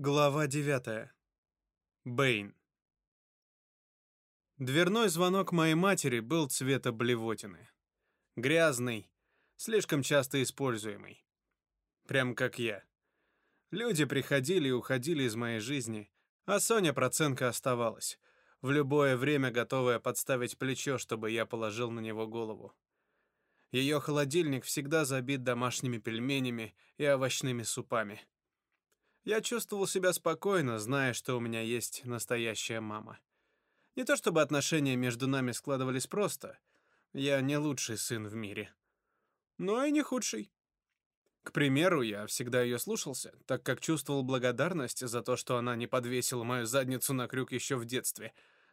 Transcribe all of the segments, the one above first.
Глава 9. Бэйн. Дверной звонок моей матери был цвета блевотины. Грязный, слишком часто используемый. Прям как я. Люди приходили и уходили из моей жизни, а Соня Проценко оставалась, в любое время готовая подставить плечо, чтобы я положил на него голову. Ее холодильник всегда забит домашними пельменями и овощными супами. Я чувствовал себя спокойно, зная, что у меня есть настоящая мама. Не то чтобы отношения между нами складывались просто. Я не лучший сын в мире. Но и не худший. К примеру, я всегда ее слушался, так как чувствовал благодарность за то, что она не подвесила мою задницу на крюк еще в детстве,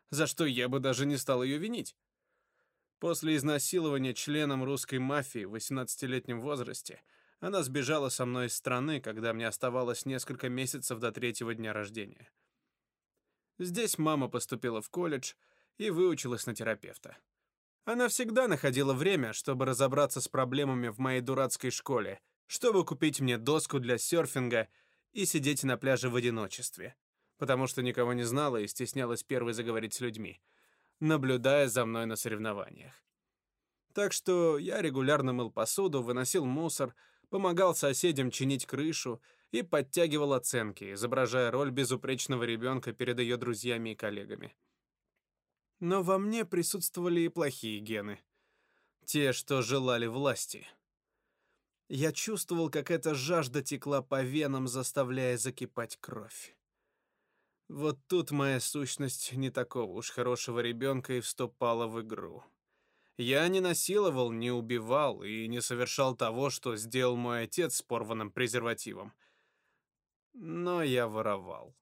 за что я бы даже не стал ее винить. После изнасилования членом русской мафии в 18-летнем возрасте — она сбежала со мной из страны, когда мне оставалось несколько месяцев до третьего дня рождения. Здесь мама поступила в колледж и выучилась на терапевта. Она всегда находила время, чтобы разобраться с проблемами в моей дурацкой школе, чтобы купить мне доску для серфинга и сидеть на пляже в одиночестве, потому что никого не знала и стеснялась первой заговорить с людьми, наблюдая за мной на соревнованиях. Так что я регулярно мыл посуду, выносил мусор, помогал соседям чинить крышу и подтягивал оценки, изображая роль безупречного ребенка перед ее друзьями и коллегами. Но во мне присутствовали и плохие гены. Те, что желали власти. Я чувствовал, как эта жажда текла по венам, заставляя закипать кровь. Вот тут моя сущность не такого уж хорошего ребенка и вступала в игру. Я не насиловал, не убивал и не совершал того, что сделал мой отец с порванным презервативом. Но я воровал.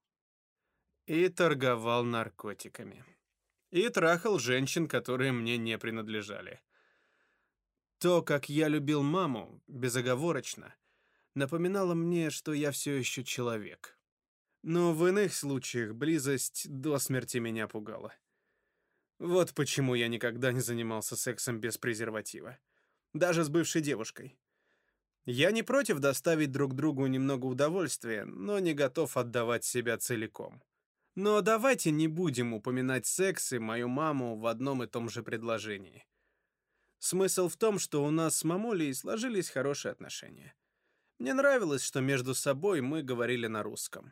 И торговал наркотиками. И трахал женщин, которые мне не принадлежали. То, как я любил маму, безоговорочно, напоминало мне, что я все еще человек. Но в иных случаях близость до смерти меня пугала. Вот почему я никогда не занимался сексом без презерватива. Даже с бывшей девушкой. Я не против доставить друг другу немного удовольствия, но не готов отдавать себя целиком. Но давайте не будем упоминать секс и мою маму в одном и том же предложении. Смысл в том, что у нас с мамулей сложились хорошие отношения. Мне нравилось, что между собой мы говорили на русском.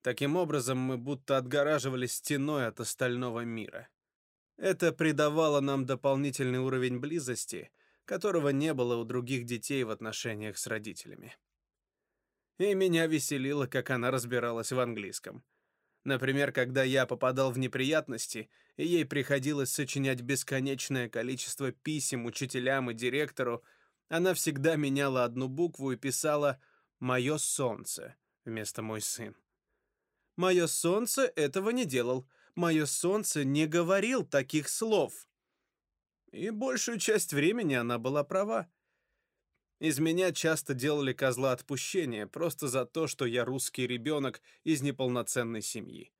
Таким образом, мы будто отгораживались стеной от остального мира. Это придавало нам дополнительный уровень близости, которого не было у других детей в отношениях с родителями. И меня веселило, как она разбиралась в английском. Например, когда я попадал в неприятности, и ей приходилось сочинять бесконечное количество писем учителям и директору, она всегда меняла одну букву и писала «Мое солнце» вместо «Мой сын». «Мое солнце» этого не делал, мое солнце не говорил таких слов. И большую часть времени она была права. Из меня часто делали козла отпущения просто за то, что я русский ребенок из неполноценной семьи.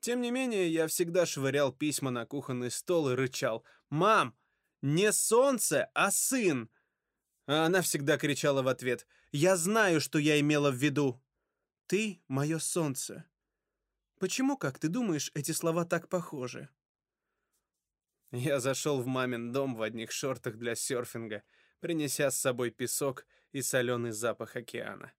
Тем не менее, я всегда швырял письма на кухонный стол и рычал «Мам, не солнце, а сын!» А она всегда кричала в ответ «Я знаю, что я имела в виду. Ты — мое солнце. Почему, как ты думаешь, эти слова так похожи? Я зашел в мамин дом в одних шортах для серфинга, принеся с собой песок и соленый запах океана.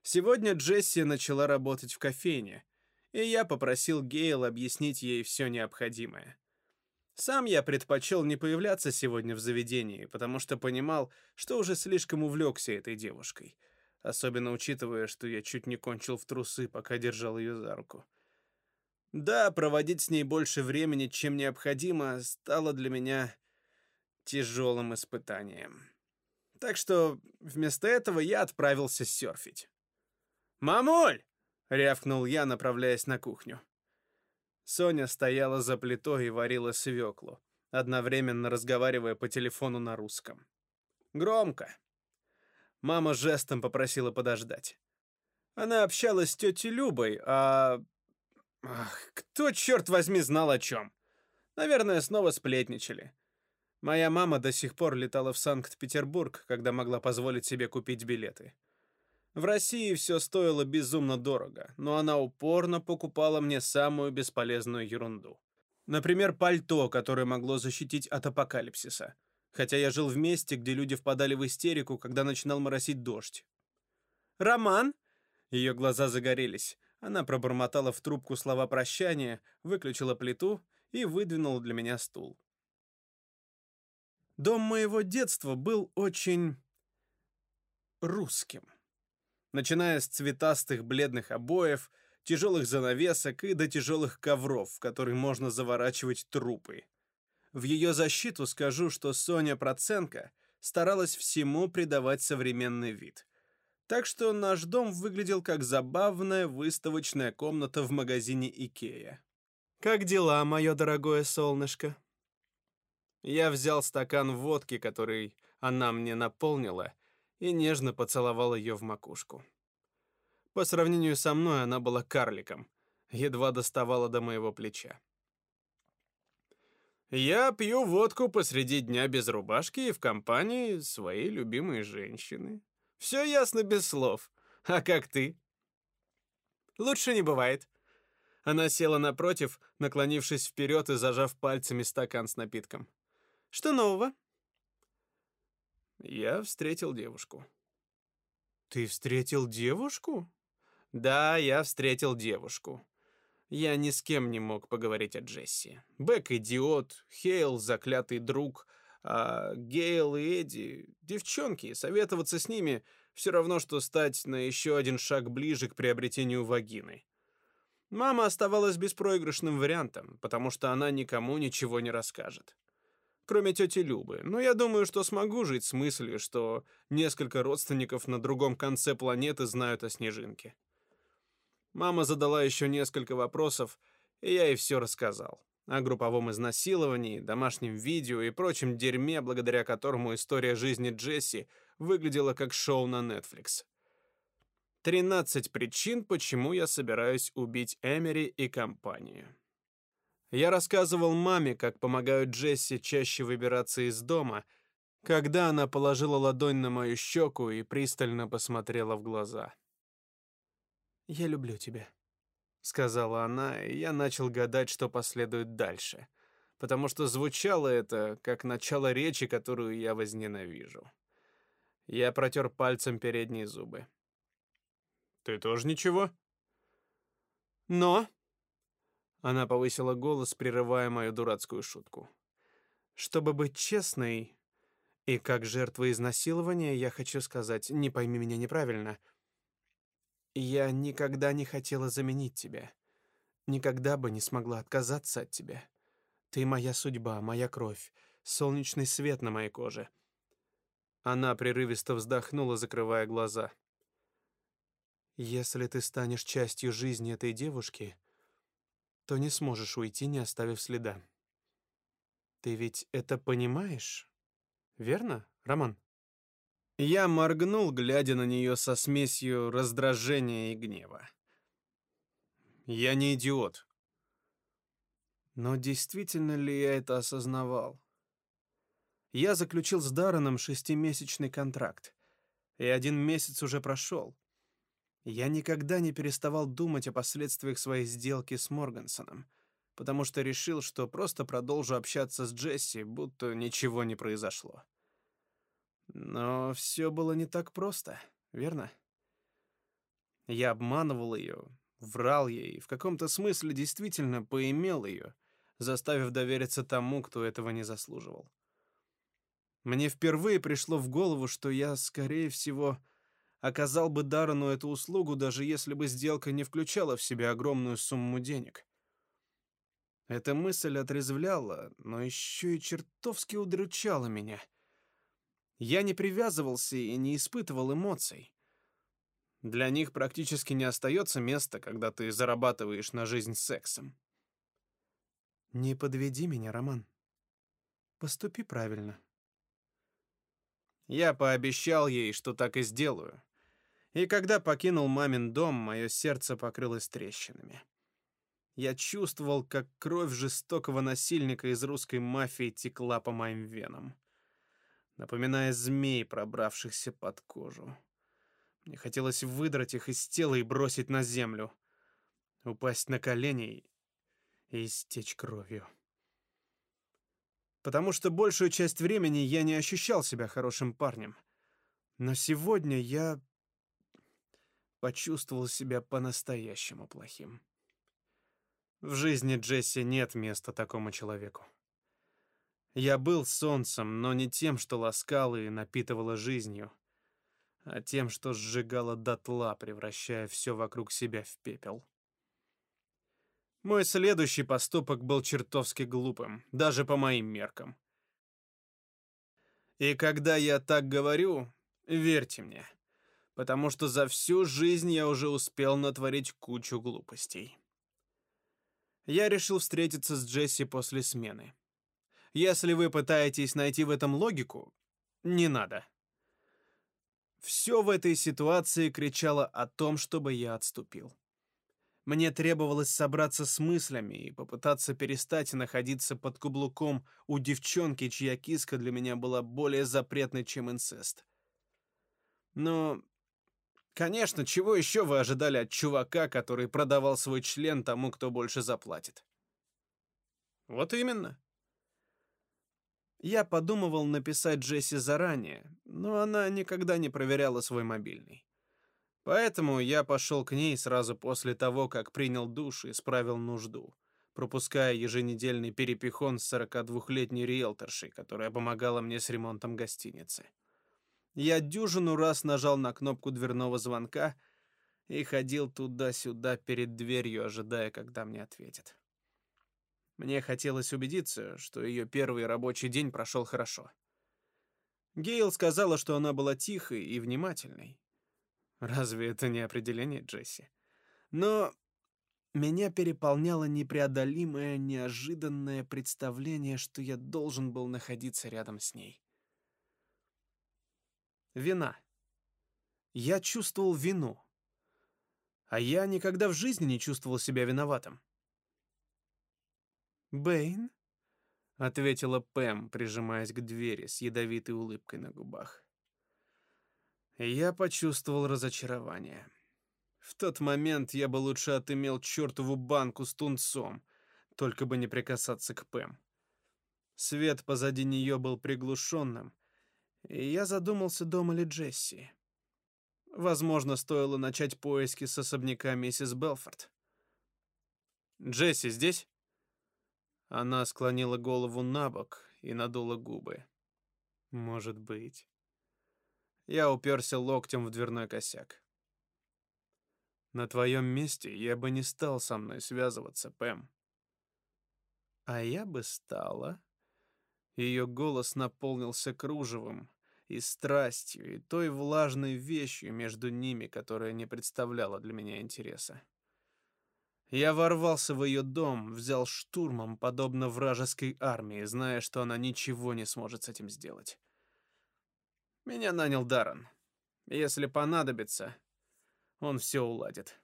Сегодня Джесси начала работать в кофейне, и я попросил Гейл объяснить ей все необходимое. Сам я предпочел не появляться сегодня в заведении, потому что понимал, что уже слишком увлекся этой девушкой — особенно учитывая, что я чуть не кончил в трусы, пока держал ее за руку. Да, проводить с ней больше времени, чем необходимо, стало для меня тяжелым испытанием. Так что вместо этого я отправился серфить. «Мамуль!» — рявкнул я, направляясь на кухню. Соня стояла за плитой и варила свеклу, одновременно разговаривая по телефону на русском. Громко, Мама жестом попросила подождать. Она общалась с тетей Любой, а... Ах, кто, черт возьми, знал о чем? Наверное, снова сплетничали. Моя мама до сих пор летала в Санкт-Петербург, когда могла позволить себе купить билеты. В России все стоило безумно дорого, но она упорно покупала мне самую бесполезную ерунду. Например, пальто, которое могло защитить от апокалипсиса. Хотя я жил в месте, где люди впадали в истерику, когда начинал моросить дождь. «Роман?» Ее глаза загорелись. Она пробормотала в трубку слова прощания, выключила плиту и выдвинула для меня стул. Дом моего детства был очень русским. Начиная с цветастых бледных обоев, тяжелых занавесок и до тяжелых ковров, в которые можно заворачивать трупы. В ее защиту скажу, что Соня Проценко старалась всему придавать современный вид. Так что наш дом выглядел как забавная выставочная комната в магазине Икея. «Как дела, мое дорогое солнышко?» Я взял стакан водки, который она мне наполнила, и нежно поцеловал ее в макушку. По сравнению со мной она была карликом, едва доставала до моего плеча. Я пью водку посреди дня без рубашки и в компании своей любимой женщины. Все ясно без слов. А как ты? Лучше не бывает. Она села напротив, наклонившись вперед и зажав пальцами стакан с напитком. Что нового? Я встретил девушку. Ты встретил девушку? Да, я встретил девушку. Я ни с кем не мог поговорить о Джесси. Бэк идиот, Хейл заклятый друг, а Гейл и Эдди девчонки, советоваться с ними все равно что стать на еще один шаг ближе к приобретению вагины. Мама оставалась беспроигрышным вариантом, потому что она никому ничего не расскажет. Кроме тети Любы. Но я думаю, что смогу жить с мыслью, что несколько родственников на другом конце планеты знают о Снежинке. Мама задала еще несколько вопросов, и я ей все рассказал. О групповом изнасиловании, домашнем видео и прочем дерьме, благодаря которому история жизни Джесси выглядела как шоу на Netflix. 13 причин, почему я собираюсь убить Эмери и компанию. Я рассказывал маме, как помогают Джесси чаще выбираться из дома, когда она положила ладонь на мою щеку и пристально посмотрела в глаза. «Я люблю тебя», — сказала она, и я начал гадать, что последует дальше, потому что звучало это как начало речи, которую я возненавижу. Я протер пальцем передние зубы. «Ты тоже ничего?» «Но...» Она повысила голос, прерывая мою дурацкую шутку. «Чтобы быть честной, и как жертва изнасилования, я хочу сказать, не пойми меня неправильно — я никогда не хотела заменить тебя. Никогда бы не смогла отказаться от тебя. Ты моя судьба, моя кровь, солнечный свет на моей коже. Она прерывисто вздохнула, закрывая глаза. Если ты станешь частью жизни этой девушки, то не сможешь уйти, не оставив следа. Ты ведь это понимаешь? Верно, Роман? Я моргнул, глядя на нее со смесью раздражения и гнева. Я не идиот. Но действительно ли я это осознавал? Я заключил с Дарреном шестимесячный контракт, и один месяц уже прошел. Я никогда не переставал думать о последствиях своей сделки с Моргансоном, потому что решил, что просто продолжу общаться с Джесси, будто ничего не произошло. Но все было не так просто, верно? Я обманывал ее, врал ей, в каком-то смысле действительно поимел ее, заставив довериться тому, кто этого не заслуживал. Мне впервые пришло в голову, что я, скорее всего, оказал бы Даррену эту услугу, даже если бы сделка не включала в себя огромную сумму денег. Эта мысль отрезвляла, но еще и чертовски удручала меня — я не привязывался и не испытывал эмоций. Для них практически не остается места, когда ты зарабатываешь на жизнь сексом. Не подведи меня, Роман. Поступи правильно. Я пообещал ей, что так и сделаю. И когда покинул мамин дом, мое сердце покрылось трещинами. Я чувствовал, как кровь жестокого насильника из русской мафии текла по моим венам напоминая змей, пробравшихся под кожу. Мне хотелось выдрать их из тела и бросить на землю. Упасть на колени и истечь кровью. Потому что большую часть времени я не ощущал себя хорошим парнем. Но сегодня я почувствовал себя по-настоящему плохим. В жизни Джесси нет места такому человеку. Я был солнцем, но не тем, что ласкало и напитывало жизнью, а тем, что сжигало дотла, превращая все вокруг себя в пепел. Мой следующий поступок был чертовски глупым, даже по моим меркам. И когда я так говорю, верьте мне, потому что за всю жизнь я уже успел натворить кучу глупостей. Я решил встретиться с Джесси после смены. Если вы пытаетесь найти в этом логику, не надо. Все в этой ситуации кричало о том, чтобы я отступил. Мне требовалось собраться с мыслями и попытаться перестать находиться под каблуком у девчонки, чья киска для меня была более запретной, чем инцест. Но, конечно, чего еще вы ожидали от чувака, который продавал свой член тому, кто больше заплатит? Вот именно. Я подумывал написать Джесси заранее, но она никогда не проверяла свой мобильный. Поэтому я пошел к ней сразу после того, как принял душ и справил нужду, пропуская еженедельный перепихон с 42-летней риэлторшей, которая помогала мне с ремонтом гостиницы. Я дюжину раз нажал на кнопку дверного звонка и ходил туда-сюда перед дверью, ожидая, когда мне ответят. Мне хотелось убедиться, что ее первый рабочий день прошел хорошо. Гейл сказала, что она была тихой и внимательной. Разве это не определение Джесси? Но меня переполняло непреодолимое, неожиданное представление, что я должен был находиться рядом с ней. Вина. Я чувствовал вину. А я никогда в жизни не чувствовал себя виноватым. «Бэйн?» — ответила Пэм, прижимаясь к двери с ядовитой улыбкой на губах. Я почувствовал разочарование. В тот момент я бы лучше отымел чертову банку с тунцом, только бы не прикасаться к Пэм. Свет позади нее был приглушенным, и я задумался, дома ли Джесси. Возможно, стоило начать поиски с особняка миссис Белфорд. «Джесси здесь?» Она склонила голову на бок и надула губы. Может быть. Я уперся локтем в дверной косяк. На твоем месте я бы не стал со мной связываться, Пэм. А я бы стала. Ее голос наполнился кружевом и страстью, и той влажной вещью между ними, которая не представляла для меня интереса. Я ворвался в ее дом, взял штурмом, подобно вражеской армии, зная, что она ничего не сможет с этим сделать. Меня нанял Даррен. Если понадобится, он все уладит.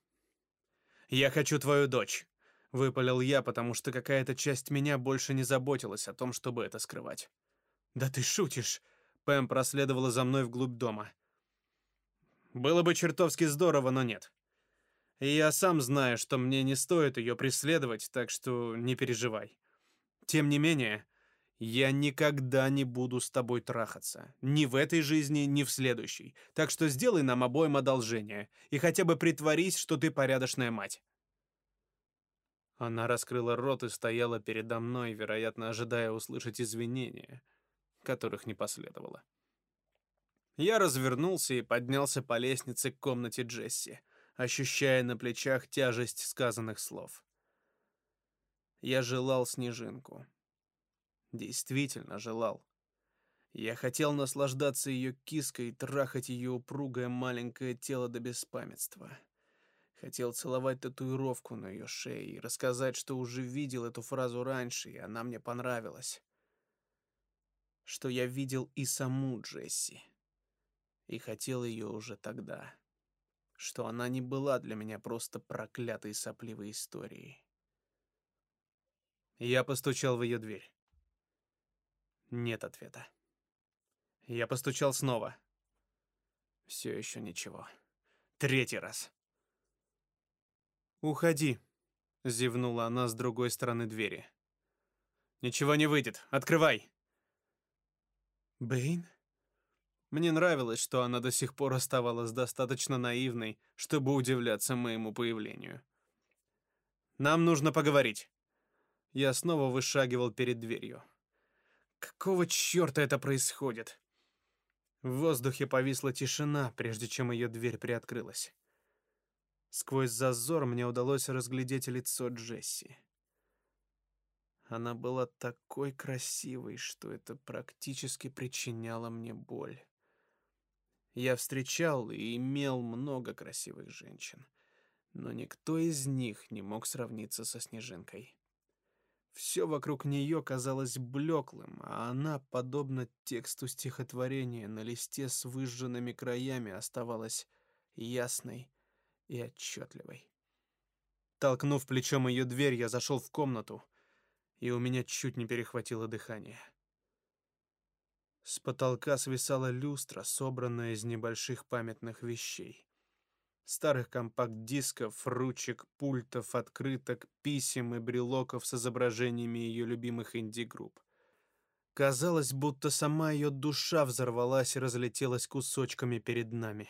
«Я хочу твою дочь», — выпалил я, потому что какая-то часть меня больше не заботилась о том, чтобы это скрывать. «Да ты шутишь!» — Пэм проследовала за мной вглубь дома. «Было бы чертовски здорово, но нет. Я сам знаю, что мне не стоит ее преследовать, так что не переживай. Тем не менее, я никогда не буду с тобой трахаться. Ни в этой жизни, ни в следующей. Так что сделай нам обоим одолжение и хотя бы притворись, что ты порядочная мать. Она раскрыла рот и стояла передо мной, вероятно, ожидая услышать извинения, которых не последовало. Я развернулся и поднялся по лестнице к комнате Джесси ощущая на плечах тяжесть сказанных слов. Я желал снежинку. Действительно желал. Я хотел наслаждаться ее киской трахать ее упругое маленькое тело до беспамятства. Хотел целовать татуировку на ее шее и рассказать, что уже видел эту фразу раньше, и она мне понравилась. Что я видел и саму Джесси. И хотел ее уже тогда что она не была для меня просто проклятой сопливой историей. Я постучал в ее дверь. Нет ответа. Я постучал снова. Все еще ничего. Третий раз. «Уходи», — зевнула она с другой стороны двери. «Ничего не выйдет. Открывай!» «Бэйн?» Мне нравилось, что она до сих пор оставалась достаточно наивной, чтобы удивляться моему появлению. «Нам нужно поговорить». Я снова вышагивал перед дверью. Какого черта это происходит? В воздухе повисла тишина, прежде чем ее дверь приоткрылась. Сквозь зазор мне удалось разглядеть лицо Джесси. Она была такой красивой, что это практически причиняло мне боль. Я встречал и имел много красивых женщин, но никто из них не мог сравниться со Снежинкой. Все вокруг нее казалось блеклым, а она, подобно тексту стихотворения на листе с выжженными краями, оставалась ясной и отчетливой. Толкнув плечом ее дверь, я зашел в комнату, и у меня чуть не перехватило дыхание. С потолка свисала люстра, собранная из небольших памятных вещей. Старых компакт-дисков, ручек, пультов, открыток, писем и брелоков с изображениями ее любимых инди-групп. Казалось, будто сама ее душа взорвалась и разлетелась кусочками перед нами.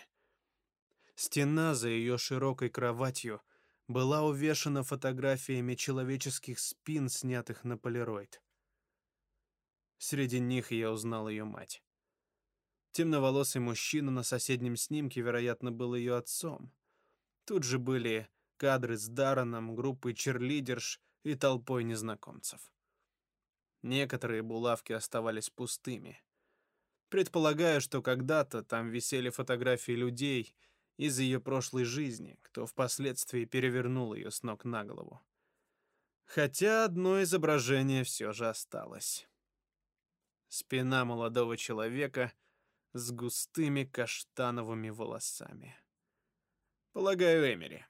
Стена за ее широкой кроватью была увешана фотографиями человеческих спин, снятых на полироид. Среди них я узнал ее мать. Темноволосый мужчина на соседнем снимке, вероятно, был ее отцом. Тут же были кадры с Дараном, группой черлидерш и толпой незнакомцев. Некоторые булавки оставались пустыми. Предполагаю, что когда-то там висели фотографии людей из ее прошлой жизни, кто впоследствии перевернул ее с ног на голову. Хотя одно изображение все же осталось. Спина молодого человека с густыми каштановыми волосами. Полагаю, Эмери.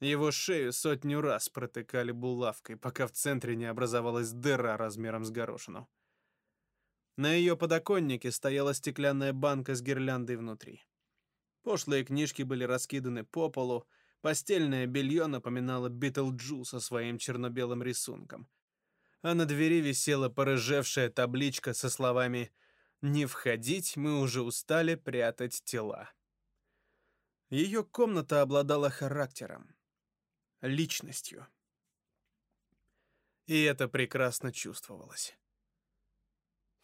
Его шею сотню раз протыкали булавкой, пока в центре не образовалась дыра размером с горошину. На ее подоконнике стояла стеклянная банка с гирляндой внутри. Пошлые книжки были раскиданы по полу, постельное белье напоминало Битлджу со своим черно-белым рисунком. А на двери висела порыжевшая табличка со словами «Не входить, мы уже устали прятать тела». Ее комната обладала характером, личностью. И это прекрасно чувствовалось.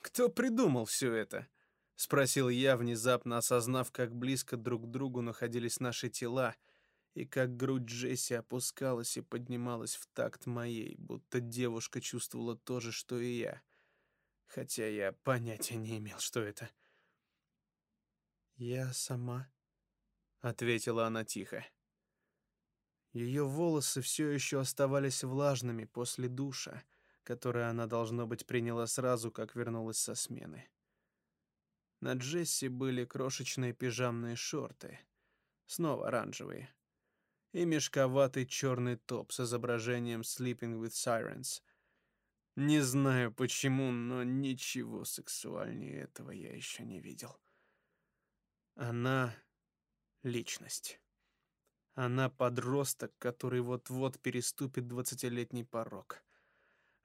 Кто придумал все это? — спросил я, внезапно осознав, как близко друг к другу находились наши тела, и как грудь Джесси опускалась и поднималась в такт моей, будто девушка чувствовала то же, что и я, хотя я понятия не имел, что это. «Я сама», — ответила она тихо. Ее волосы все еще оставались влажными после душа, который она, должно быть, приняла сразу, как вернулась со смены. На Джесси были крошечные пижамные шорты, снова оранжевые, и мешковатый черный топ с изображением Sleeping with Sirens. Не знаю почему, но ничего сексуальнее этого я еще не видел. Она — личность. Она подросток, который вот-вот переступит двадцатилетний порог.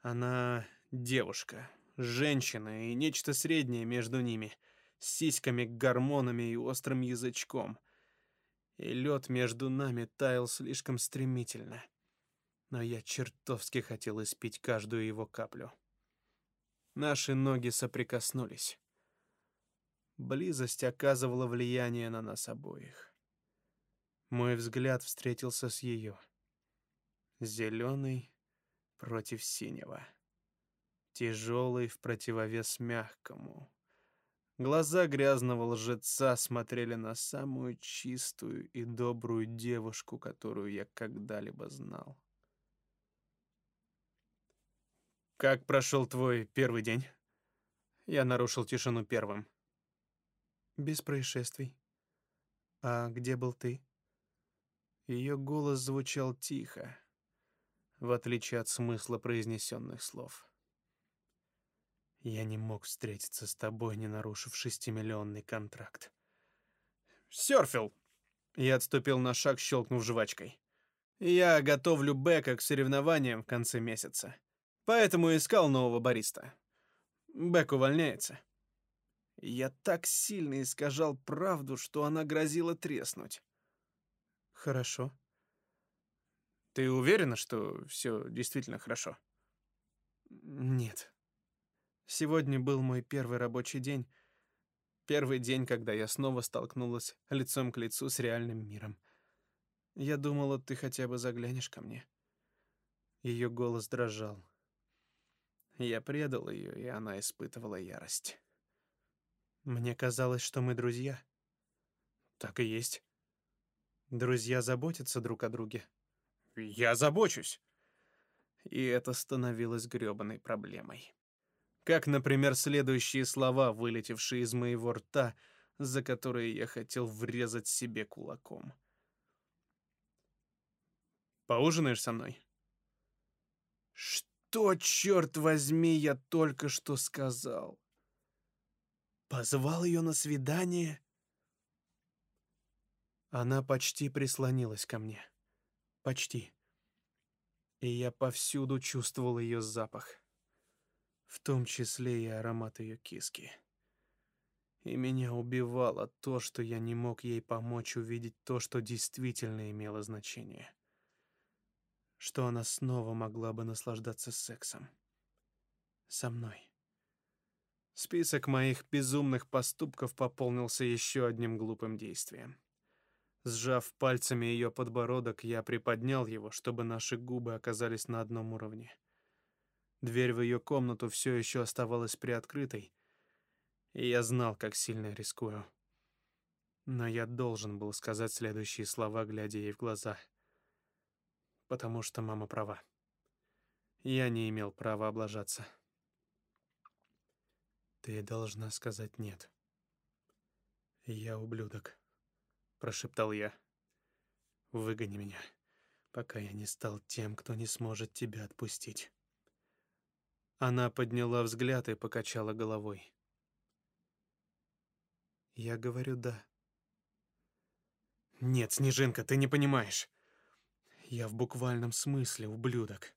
Она девушка, женщина и нечто среднее между ними — с сиськами, гормонами и острым язычком. И лед между нами таял слишком стремительно. Но я чертовски хотел испить каждую его каплю. Наши ноги соприкоснулись. Близость оказывала влияние на нас обоих. Мой взгляд встретился с ее. Зеленый против синего. Тяжелый в противовес мягкому. Глаза грязного лжеца смотрели на самую чистую и добрую девушку, которую я когда-либо знал. «Как прошел твой первый день?» Я нарушил тишину первым. «Без происшествий. А где был ты?» Ее голос звучал тихо, в отличие от смысла произнесенных слов. Я не мог встретиться с тобой, не нарушив шестимиллионный контракт. Серфил. Я отступил на шаг, щелкнув жвачкой. Я готовлю Бека к соревнованиям в конце месяца. Поэтому искал нового бариста. Бек увольняется. Я так сильно искажал правду, что она грозила треснуть. Хорошо. Ты уверена, что все действительно хорошо? Нет. Сегодня был мой первый рабочий день. Первый день, когда я снова столкнулась лицом к лицу с реальным миром. Я думала, ты хотя бы заглянешь ко мне. Ее голос дрожал. Я предал ее, и она испытывала ярость. Мне казалось, что мы друзья. Так и есть. Друзья заботятся друг о друге. Я забочусь. И это становилось грёбаной проблемой. Как, например, следующие слова, вылетевшие из моего рта, за которые я хотел врезать себе кулаком. Поужинаешь со мной? Что, черт возьми, я только что сказал? Позвал ее на свидание? Она почти прислонилась ко мне. Почти. И я повсюду чувствовал ее запах. В том числе и аромат ее киски. И меня убивало то, что я не мог ей помочь увидеть то, что действительно имело значение. Что она снова могла бы наслаждаться сексом. Со мной. Список моих безумных поступков пополнился еще одним глупым действием. Сжав пальцами ее подбородок, я приподнял его, чтобы наши губы оказались на одном уровне. Дверь в ее комнату все еще оставалась приоткрытой, и я знал, как сильно рискую. Но я должен был сказать следующие слова, глядя ей в глаза. Потому что мама права. Я не имел права облажаться. Ты должна сказать нет. Я ублюдок, прошептал я. Выгони меня, пока я не стал тем, кто не сможет тебя отпустить. Она подняла взгляд и покачала головой. Я говорю да. Нет, Снежинка, ты не понимаешь. Я в буквальном смысле ублюдок.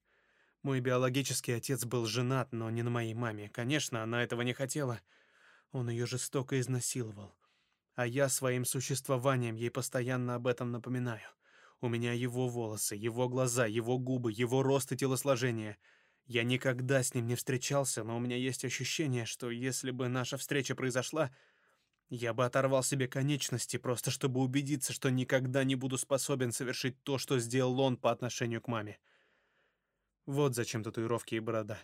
Мой биологический отец был женат, но не на моей маме. Конечно, она этого не хотела. Он ее жестоко изнасиловал. А я своим существованием ей постоянно об этом напоминаю. У меня его волосы, его глаза, его губы, его рост и телосложение. Я никогда с ним не встречался, но у меня есть ощущение, что если бы наша встреча произошла, я бы оторвал себе конечности, просто чтобы убедиться, что никогда не буду способен совершить то, что сделал он по отношению к маме. Вот зачем татуировки и борода.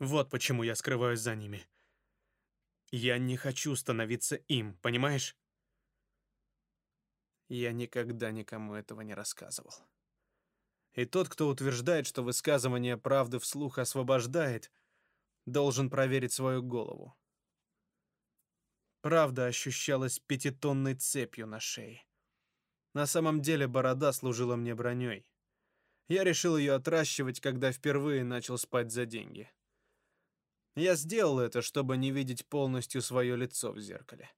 Вот почему я скрываюсь за ними. Я не хочу становиться им, понимаешь? Я никогда никому этого не рассказывал. И тот, кто утверждает, что высказывание правды вслух освобождает, должен проверить свою голову. Правда ощущалась пятитонной цепью на шее. На самом деле борода служила мне броней. Я решил ее отращивать, когда впервые начал спать за деньги. Я сделал это, чтобы не видеть полностью свое лицо в зеркале.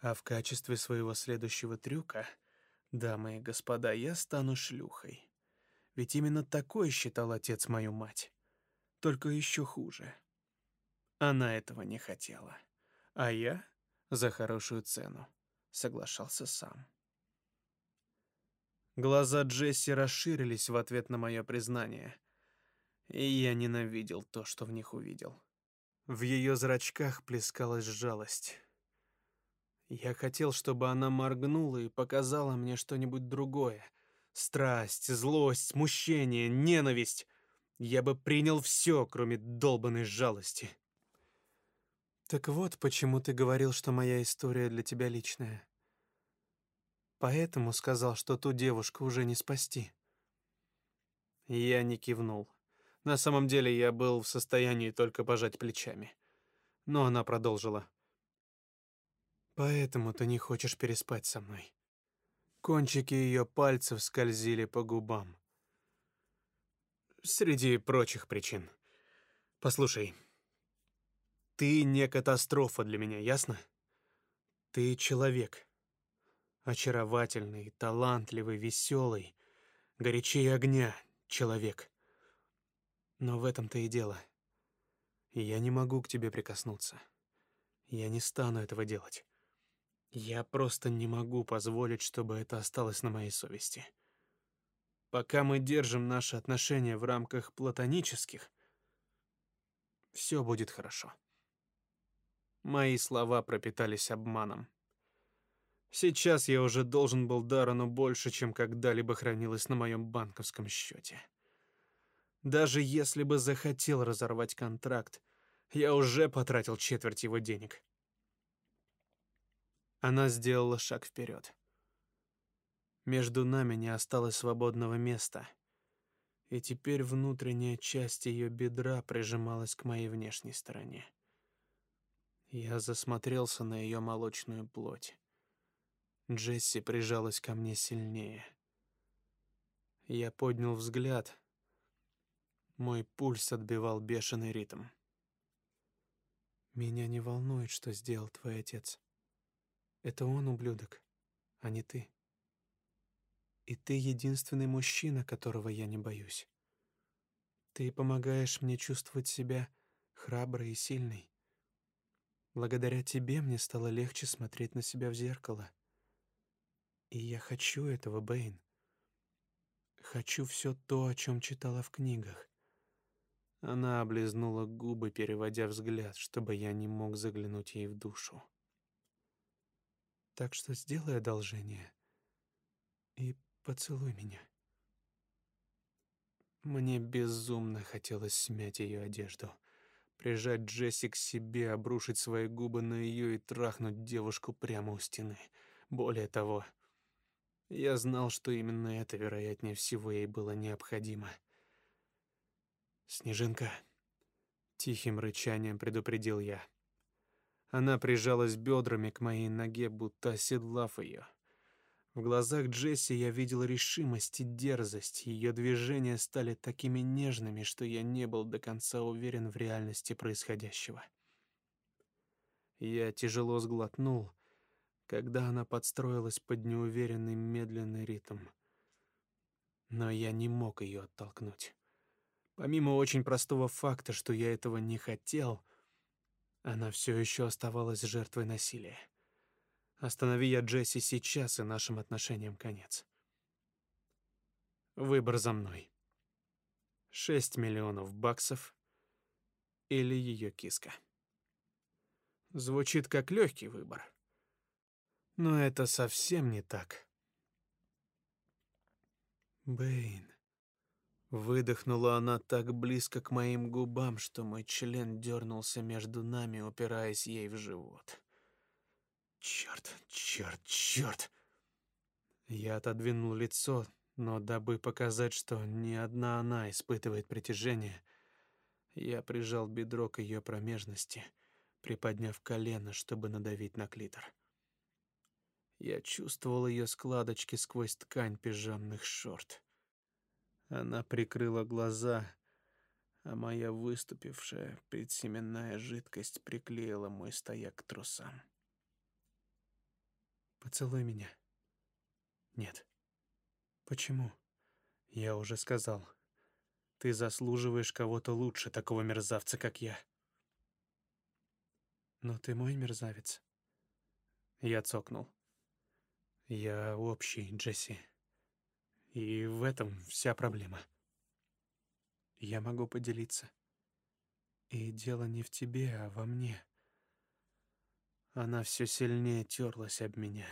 А в качестве своего следующего трюка, дамы и господа, я стану шлюхой. Ведь именно такой считал отец мою мать. Только еще хуже. Она этого не хотела. А я за хорошую цену соглашался сам. Глаза Джесси расширились в ответ на мое признание, и я ненавидел то, что в них увидел. В ее зрачках плескалась жалость. Я хотел, чтобы она моргнула и показала мне что-нибудь другое. Страсть, злость, смущение, ненависть. Я бы принял все, кроме долбанной жалости. Так вот, почему ты говорил, что моя история для тебя личная. Поэтому сказал, что ту девушку уже не спасти. Я не кивнул. На самом деле я был в состоянии только пожать плечами. Но она продолжила. Поэтому ты не хочешь переспать со мной. Кончики ее пальцев скользили по губам. Среди прочих причин. Послушай, ты не катастрофа для меня, ясно? Ты человек Очаровательный, талантливый, веселый, горячей огня человек. Но в этом-то и дело. Я не могу к тебе прикоснуться. Я не стану этого делать. Я просто не могу позволить, чтобы это осталось на моей совести. Пока мы держим наши отношения в рамках платонических, все будет хорошо. Мои слова пропитались обманом. Сейчас я уже должен был Дарану больше, чем когда-либо хранилось на моем банковском счете. Даже если бы захотел разорвать контракт, я уже потратил четверть его денег. Она сделала шаг вперед. Между нами не осталось свободного места, и теперь внутренняя часть ее бедра прижималась к моей внешней стороне. Я засмотрелся на ее молочную плоть. Джесси прижалась ко мне сильнее. Я поднял взгляд. Мой пульс отбивал бешеный ритм. Меня не волнует, что сделал твой отец. Это он ублюдок, а не ты. И ты единственный мужчина, которого я не боюсь. Ты помогаешь мне чувствовать себя храброй и сильной. Благодаря тебе мне стало легче смотреть на себя в зеркало. И я хочу этого, Бэйн. Хочу все то, о чем читала в книгах. Она облизнула губы, переводя взгляд, чтобы я не мог заглянуть ей в душу. Так что сделай одолжение и поцелуй меня. Мне безумно хотелось смять ее одежду, прижать Джесси к себе, обрушить свои губы на ее и трахнуть девушку прямо у стены. Более того, я знал, что именно это, вероятнее всего, ей было необходимо. «Снежинка», — тихим рычанием предупредил я. Она прижалась бедрами к моей ноге, будто оседлав ее. В глазах Джесси я видел решимость и дерзость. Ее движения стали такими нежными, что я не был до конца уверен в реальности происходящего. Я тяжело сглотнул, когда она подстроилась под неуверенный медленный ритм. Но я не мог ее оттолкнуть. Помимо очень простого факта, что я этого не хотел, она все еще оставалась жертвой насилия. Останови я Джесси сейчас, и нашим отношениям конец. Выбор за мной. Шесть миллионов баксов или ее киска. Звучит как легкий выбор. Но это совсем не так. Бэйн. Выдохнула она так близко к моим губам, что мой член дернулся между нами, упираясь ей в живот. Черт, черт, черт! Я отодвинул лицо, но дабы показать, что не одна она испытывает притяжение, я прижал бедро к ее промежности, приподняв колено, чтобы надавить на клитор. Я чувствовал ее складочки сквозь ткань пижамных шорт. Она прикрыла глаза, а моя выступившая предсеменная жидкость приклеила мой стояк к трусам. «Поцелуй меня». «Нет». «Почему?» «Я уже сказал. Ты заслуживаешь кого-то лучше, такого мерзавца, как я». «Но ты мой мерзавец». Я цокнул. «Я общий, Джесси». И в этом вся проблема. Я могу поделиться. И дело не в тебе, а во мне. Она все сильнее терлась об меня,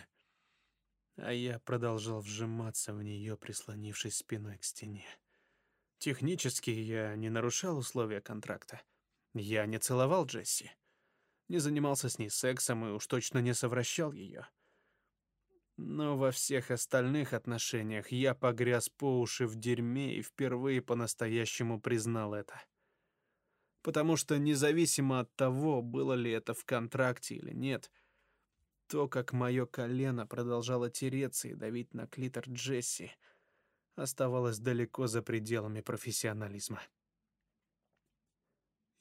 а я продолжал вжиматься в нее, прислонившись спиной к стене. Технически я не нарушал условия контракта. Я не целовал Джесси, не занимался с ней сексом и уж точно не совращал ее. Но во всех остальных отношениях я погряз по уши в дерьме и впервые по-настоящему признал это. Потому что независимо от того, было ли это в контракте или нет, то, как мое колено продолжало тереться и давить на клитор Джесси, оставалось далеко за пределами профессионализма.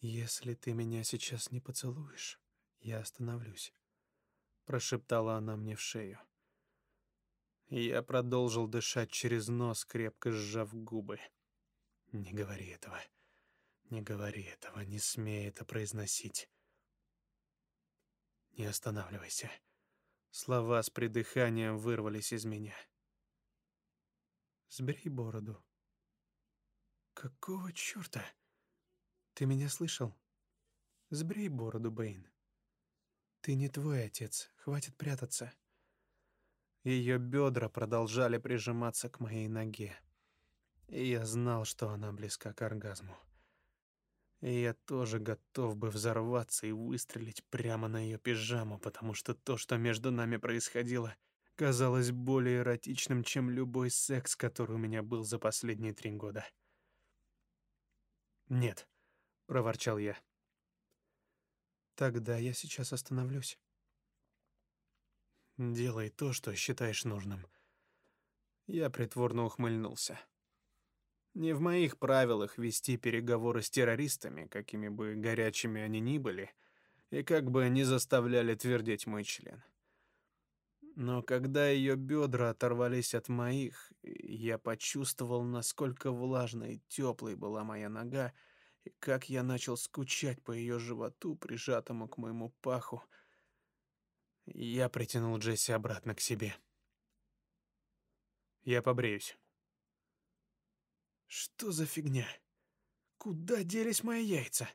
«Если ты меня сейчас не поцелуешь, я остановлюсь», — прошептала она мне в шею. Я продолжил дышать через нос, крепко сжав губы. «Не говори этого. Не говори этого. Не смей это произносить. Не останавливайся». Слова с придыханием вырвались из меня. «Сбери бороду». «Какого черта? Ты меня слышал? Сбрей бороду, Бэйн. Ты не твой отец, хватит прятаться». Ее бедра продолжали прижиматься к моей ноге. И я знал, что она близка к оргазму. И я тоже готов бы взорваться и выстрелить прямо на ее пижаму, потому что то, что между нами происходило, казалось более эротичным, чем любой секс, который у меня был за последние три года. «Нет», — проворчал я. «Тогда я сейчас остановлюсь». Делай то, что считаешь нужным. Я притворно ухмыльнулся. Не в моих правилах вести переговоры с террористами, какими бы горячими они ни были, и как бы они заставляли твердеть мой член. Но когда ее бедра оторвались от моих, я почувствовал, насколько влажной и теплой была моя нога, и как я начал скучать по ее животу, прижатому к моему паху, я притянул Джесси обратно к себе. Я побреюсь. Что за фигня? Куда делись мои яйца?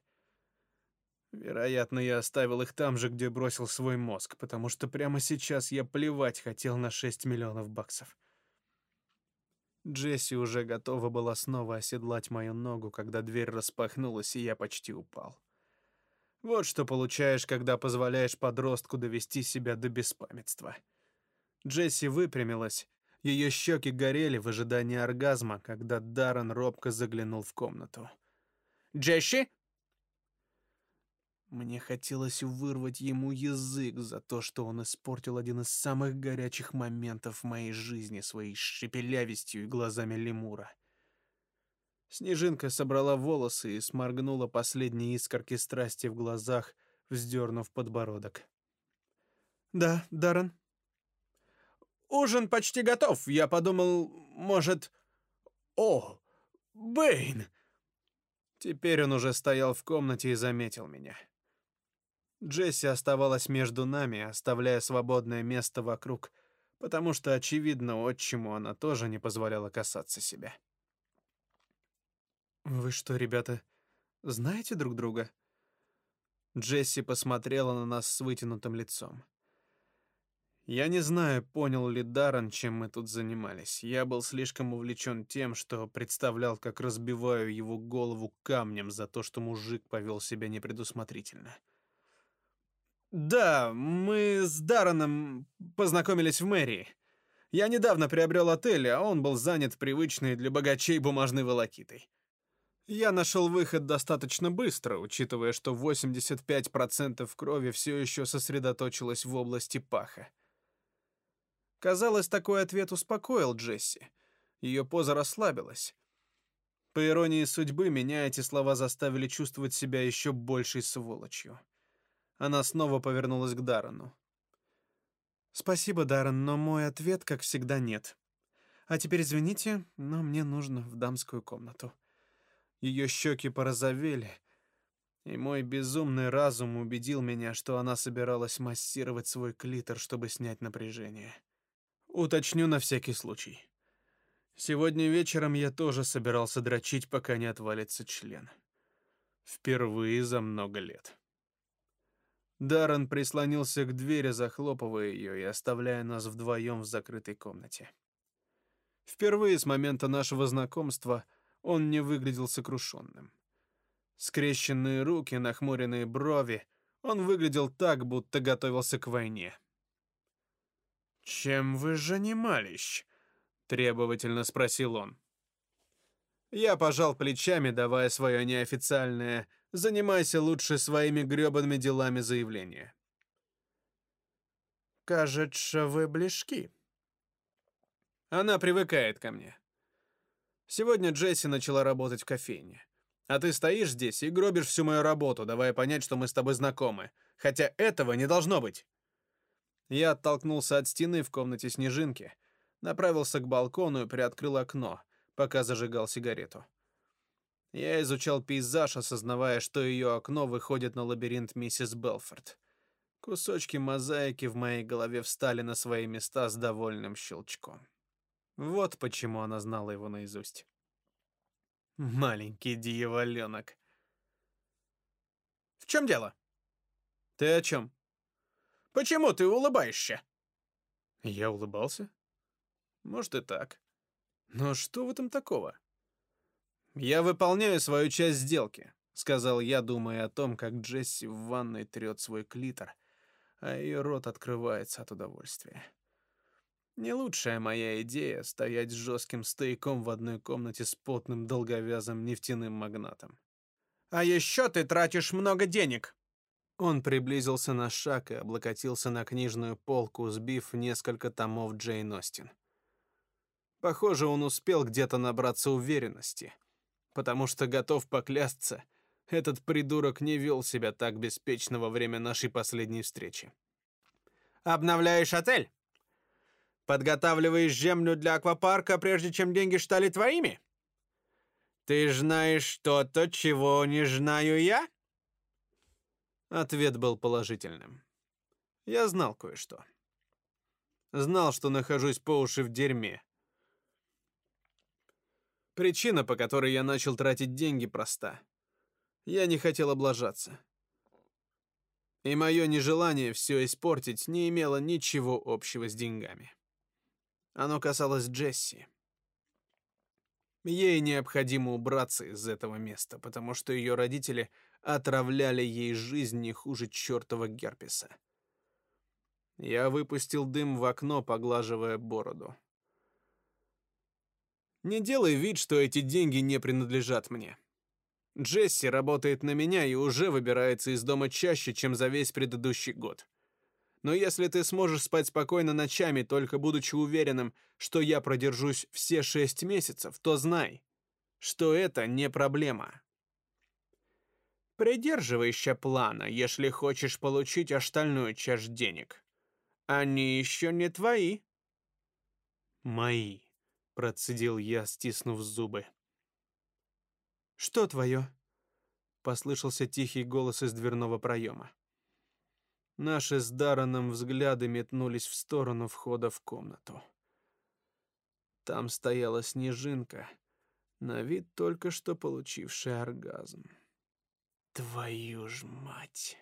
Вероятно, я оставил их там же, где бросил свой мозг, потому что прямо сейчас я плевать хотел на 6 миллионов баксов. Джесси уже готова была снова оседлать мою ногу, когда дверь распахнулась, и я почти упал. Вот что получаешь, когда позволяешь подростку довести себя до беспамятства. Джесси выпрямилась. Ее щеки горели в ожидании оргазма, когда Даррен робко заглянул в комнату. «Джесси?» Мне хотелось вырвать ему язык за то, что он испортил один из самых горячих моментов в моей жизни своей шепелявостью и глазами лемура. Снежинка собрала волосы и сморгнула последние искорки страсти в глазах, вздернув подбородок. «Да, Даррен?» «Ужин почти готов. Я подумал, может...» «О, Бэйн!» Теперь он уже стоял в комнате и заметил меня. Джесси оставалась между нами, оставляя свободное место вокруг, потому что, очевидно, отчиму она тоже не позволяла касаться себя. «Вы что, ребята, знаете друг друга?» Джесси посмотрела на нас с вытянутым лицом. Я не знаю, понял ли Даррен, чем мы тут занимались. Я был слишком увлечен тем, что представлял, как разбиваю его голову камнем за то, что мужик повел себя непредусмотрительно. «Да, мы с Дарреном познакомились в мэрии. Я недавно приобрел отель, а он был занят привычной для богачей бумажной волокитой. Я нашел выход достаточно быстро, учитывая, что 85% крови все еще сосредоточилось в области паха. Казалось, такой ответ успокоил Джесси. Ее поза расслабилась. По иронии судьбы, меня эти слова заставили чувствовать себя еще большей сволочью. Она снова повернулась к Даррену. «Спасибо, Даррен, но мой ответ, как всегда, нет. А теперь извините, но мне нужно в дамскую комнату». Ее щеки порозовели, и мой безумный разум убедил меня, что она собиралась массировать свой клитор, чтобы снять напряжение. Уточню на всякий случай. Сегодня вечером я тоже собирался дрочить, пока не отвалится член. Впервые за много лет. Даррен прислонился к двери, захлопывая ее и оставляя нас вдвоем в закрытой комнате. Впервые с момента нашего знакомства — он не выглядел сокрушенным. Скрещенные руки, нахмуренные брови, он выглядел так, будто готовился к войне. «Чем вы занимались?» — требовательно спросил он. Я пожал плечами, давая свое неофициальное «занимайся лучше своими грёбаными делами» заявление. «Кажется, вы близки». Она привыкает ко мне. Сегодня Джесси начала работать в кофейне. А ты стоишь здесь и гробишь всю мою работу, давая понять, что мы с тобой знакомы. Хотя этого не должно быть. Я оттолкнулся от стены в комнате Снежинки. Направился к балкону и приоткрыл окно, пока зажигал сигарету. Я изучал пейзаж, осознавая, что ее окно выходит на лабиринт миссис Белфорд. Кусочки мозаики в моей голове встали на свои места с довольным щелчком. Вот почему она знала его наизусть. Маленький дьяволенок. В чем дело? Ты о чем? Почему ты улыбаешься? Я улыбался? Может и так. Но что в этом такого? Я выполняю свою часть сделки, сказал я, думая о том, как Джесси в ванной трет свой клитор, а ее рот открывается от удовольствия. Не лучшая моя идея стоять с жестким стояком в одной комнате с потным долговязым нефтяным магнатом. А еще ты тратишь много денег. Он приблизился на шаг и облокотился на книжную полку, сбив несколько томов Джейн Остин. Похоже, он успел где-то набраться уверенности, потому что готов поклясться, этот придурок не вел себя так беспечно во время нашей последней встречи. Обновляешь отель? Подготавливаешь землю для аквапарка, прежде чем деньги стали твоими? Ты знаешь что-то, чего не знаю я? Ответ был положительным. Я знал кое-что. Знал, что нахожусь по уши в дерьме. Причина, по которой я начал тратить деньги, проста. Я не хотел облажаться. И мое нежелание все испортить не имело ничего общего с деньгами. Оно касалось Джесси. Ей необходимо убраться из этого места, потому что ее родители отравляли ей жизнь не хуже чертова герпеса. Я выпустил дым в окно, поглаживая бороду. Не делай вид, что эти деньги не принадлежат мне. Джесси работает на меня и уже выбирается из дома чаще, чем за весь предыдущий год. Но если ты сможешь спать спокойно ночами, только будучи уверенным, что я продержусь все шесть месяцев, то знай, что это не проблема. Придерживайся плана, если хочешь получить остальную часть денег. Они еще не твои. Мои, процедил я, стиснув зубы. Что твое? Послышался тихий голос из дверного проема. Наши с Дараном взгляды метнулись в сторону входа в комнату. Там стояла снежинка, на вид только что получившая оргазм. Твою ж мать!